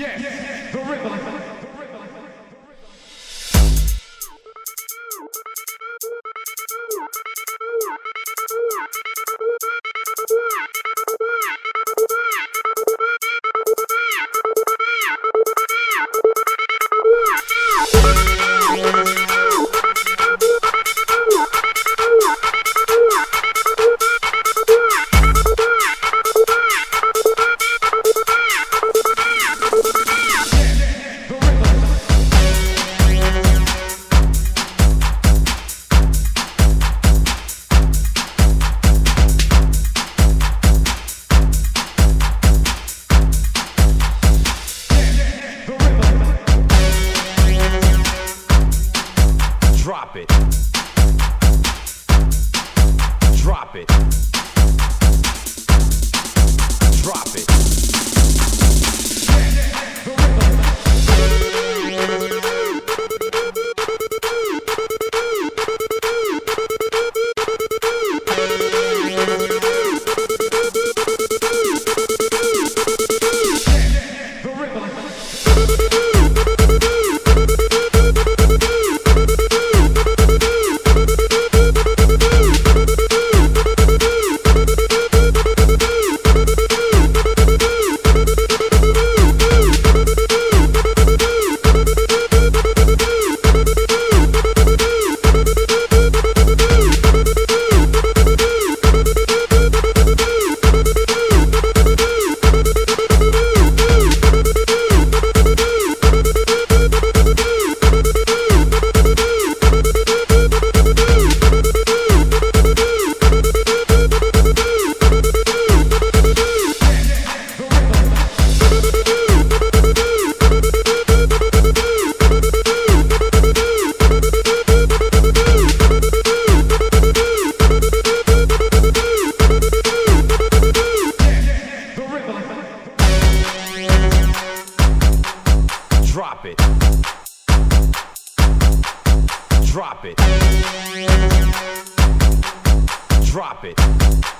Yes, the rhythm. Drop it. Drop it.